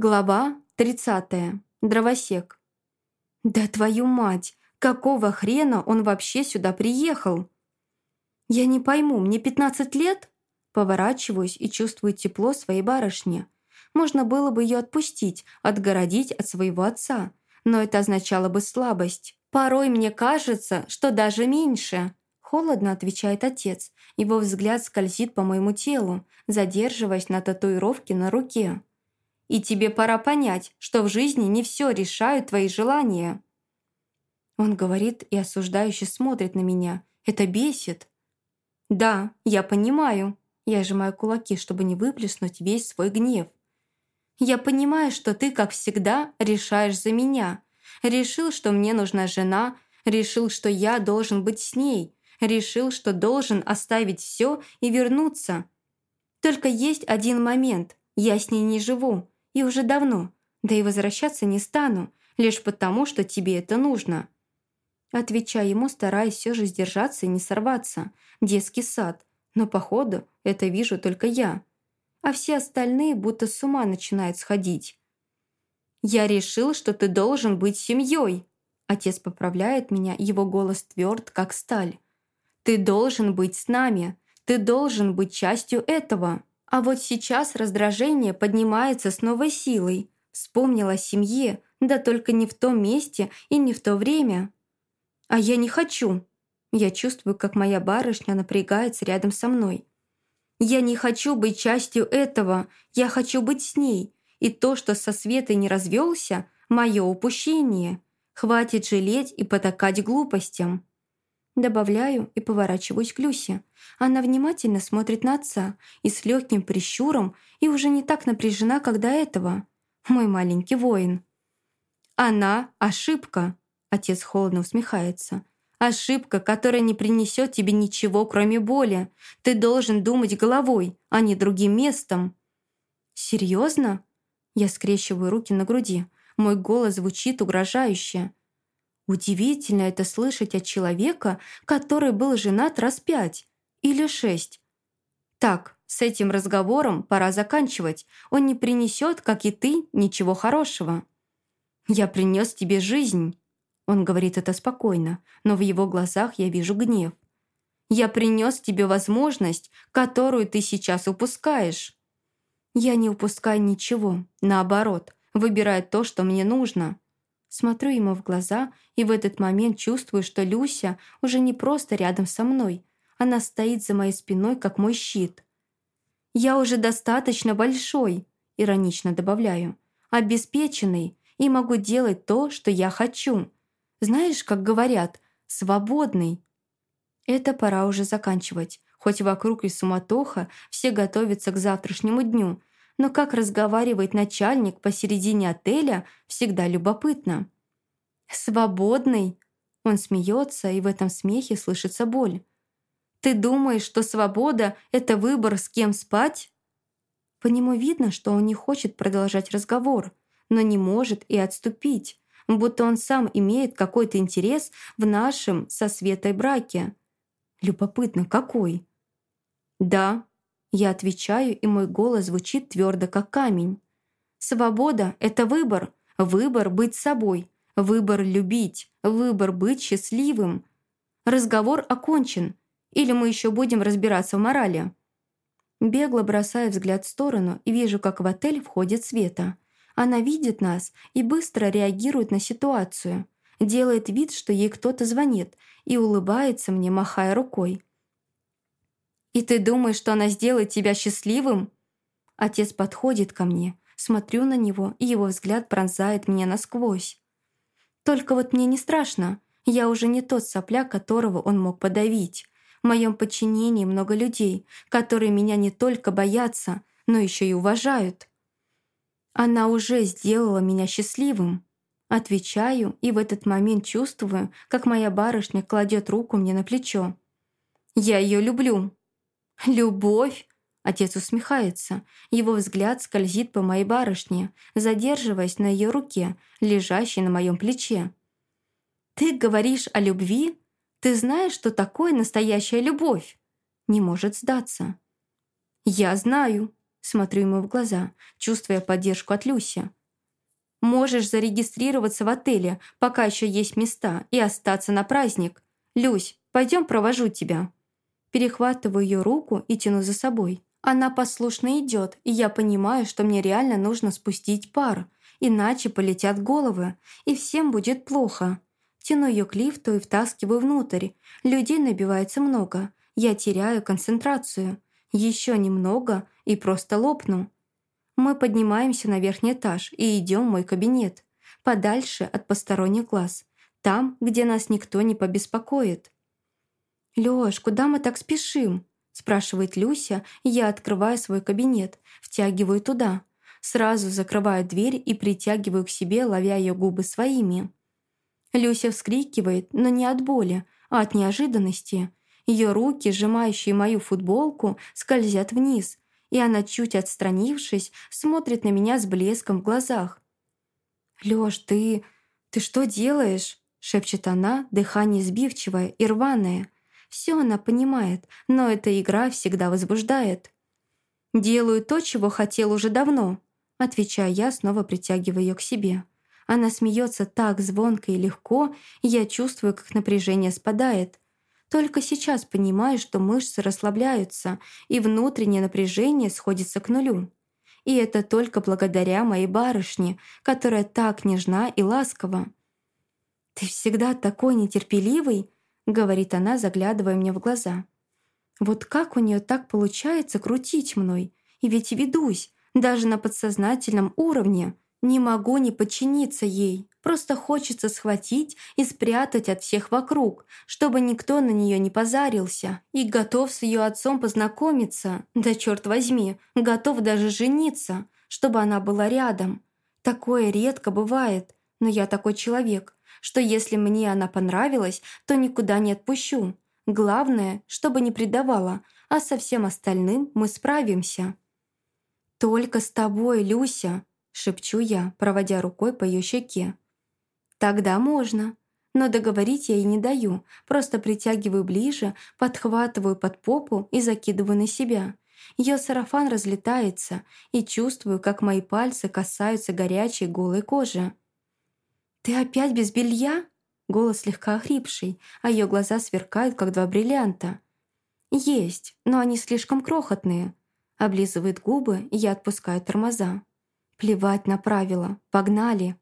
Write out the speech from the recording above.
Глава 30. Дровосек. «Да твою мать! Какого хрена он вообще сюда приехал?» «Я не пойму, мне 15 лет?» Поворачиваюсь и чувствую тепло своей барышни. Можно было бы ее отпустить, отгородить от своего отца, но это означало бы слабость. «Порой мне кажется, что даже меньше», Холодно отвечает отец. Его взгляд скользит по моему телу, задерживаясь на татуировке на руке. И тебе пора понять, что в жизни не все решают твои желания». Он говорит и осуждающе смотрит на меня. Это бесит. «Да, я понимаю». Я сжимаю кулаки, чтобы не выплеснуть весь свой гнев. «Я понимаю, что ты, как всегда, решаешь за меня. Решил, что мне нужна жена, решил, что я должен быть с ней, решил, что должен оставить все и вернуться. Только есть один момент. Я с ней не живу. И уже давно. Да и возвращаться не стану, лишь потому, что тебе это нужно. Отвечаю ему, стараясь все же сдержаться и не сорваться. Детский сад. Но, походу, это вижу только я. А все остальные будто с ума начинают сходить. «Я решил, что ты должен быть семьей!» Отец поправляет меня, его голос тверд, как сталь. «Ты должен быть с нами! Ты должен быть частью этого!» А вот сейчас раздражение поднимается с новой силой. Вспомнила о семье, да только не в том месте и не в то время. А я не хочу. Я чувствую, как моя барышня напрягается рядом со мной. Я не хочу быть частью этого, я хочу быть с ней. И то, что со Светой не развелся, мое упущение. Хватит жалеть и потакать глупостям. Добавляю и поворачиваюсь к Люсе. Она внимательно смотрит на отца и с легким прищуром и уже не так напряжена, как до этого. Мой маленький воин. «Она — ошибка», — отец холодно усмехается. «Ошибка, которая не принесет тебе ничего, кроме боли. Ты должен думать головой, а не другим местом». «Серьезно?» Я скрещиваю руки на груди. Мой голос звучит угрожающе. Удивительно это слышать от человека, который был женат раз пять или шесть. Так, с этим разговором пора заканчивать. Он не принесет, как и ты, ничего хорошего. «Я принес тебе жизнь», — он говорит это спокойно, но в его глазах я вижу гнев. «Я принес тебе возможность, которую ты сейчас упускаешь». Я не упускаю ничего, наоборот, выбираю то, что мне нужно. Смотрю ему в глаза и в этот момент чувствую, что Люся уже не просто рядом со мной. Она стоит за моей спиной, как мой щит. «Я уже достаточно большой», — иронично добавляю, «обеспеченный и могу делать то, что я хочу. Знаешь, как говорят, свободный». Это пора уже заканчивать. Хоть вокруг и суматоха, все готовятся к завтрашнему дню, но как разговаривает начальник посередине отеля, всегда любопытно. «Свободный?» Он смеется, и в этом смехе слышится боль. «Ты думаешь, что свобода — это выбор, с кем спать?» По нему видно, что он не хочет продолжать разговор, но не может и отступить, будто он сам имеет какой-то интерес в нашем со Светой браке. Любопытно, какой? «Да, я отвечаю, и мой голос звучит твердо, как камень. Свобода — это выбор. Выбор быть собой. Выбор любить. Выбор быть счастливым. Разговор окончен. Или мы еще будем разбираться в морали? Бегло бросаю взгляд в сторону и вижу, как в отель входит Света. Она видит нас и быстро реагирует на ситуацию. Делает вид, что ей кто-то звонит, и улыбается мне, махая рукой. «И ты думаешь, что она сделает тебя счастливым?» Отец подходит ко мне, смотрю на него, и его взгляд пронзает меня насквозь. Только вот мне не страшно. Я уже не тот сопля, которого он мог подавить. В моем подчинении много людей, которые меня не только боятся, но еще и уважают. Она уже сделала меня счастливым. Отвечаю и в этот момент чувствую, как моя барышня кладет руку мне на плечо. «Я ее люблю», «Любовь?» Отец усмехается. Его взгляд скользит по моей барышне, задерживаясь на ее руке, лежащей на моем плече. «Ты говоришь о любви? Ты знаешь, что такое настоящая любовь?» Не может сдаться. «Я знаю». Смотрю ему в глаза, чувствуя поддержку от Люси. «Можешь зарегистрироваться в отеле, пока еще есть места, и остаться на праздник. Люсь, пойдем провожу тебя». Перехватываю ее руку и тяну за собой. Она послушно идет, и я понимаю, что мне реально нужно спустить пар, иначе полетят головы, и всем будет плохо. Тяну ее к лифту и втаскиваю внутрь. Людей набивается много. Я теряю концентрацию. Еще немного и просто лопну. Мы поднимаемся на верхний этаж и идем в мой кабинет. Подальше от посторонних глаз. Там, где нас никто не побеспокоит. «Лёш, куда мы так спешим?» спрашивает Люся, и я открываю свой кабинет, втягиваю туда. Сразу закрываю дверь и притягиваю к себе, ловя ее губы своими. Люся вскрикивает, но не от боли, а от неожиданности. Ее руки, сжимающие мою футболку, скользят вниз, и она, чуть отстранившись, смотрит на меня с блеском в глазах. «Лёш, ты... ты что делаешь?» — шепчет она, дыхание сбивчивое и рваное. Все она понимает, но эта игра всегда возбуждает. «Делаю то, чего хотел уже давно», — отвечаю я, снова притягивая ее к себе. Она смеется так звонко и легко, и я чувствую, как напряжение спадает. Только сейчас понимаю, что мышцы расслабляются, и внутреннее напряжение сходится к нулю. И это только благодаря моей барышне, которая так нежна и ласкова. «Ты всегда такой нетерпеливый», — говорит она, заглядывая мне в глаза. «Вот как у нее так получается крутить мной? И ведь ведусь, даже на подсознательном уровне». Не могу не подчиниться ей. Просто хочется схватить и спрятать от всех вокруг, чтобы никто на нее не позарился. И готов с ее отцом познакомиться. Да черт возьми, готов даже жениться, чтобы она была рядом. Такое редко бывает, но я такой человек, что если мне она понравилась, то никуда не отпущу. Главное, чтобы не предавала, а со всем остальным мы справимся. «Только с тобой, Люся», шепчу я, проводя рукой по ее щеке. «Тогда можно». Но договорить я ей не даю, просто притягиваю ближе, подхватываю под попу и закидываю на себя. Ее сарафан разлетается, и чувствую, как мои пальцы касаются горячей голой кожи. «Ты опять без белья?» Голос слегка охрипший, а ее глаза сверкают, как два бриллианта. «Есть, но они слишком крохотные». Облизывает губы, и я отпускаю тормоза. Плевать на правила. Погнали.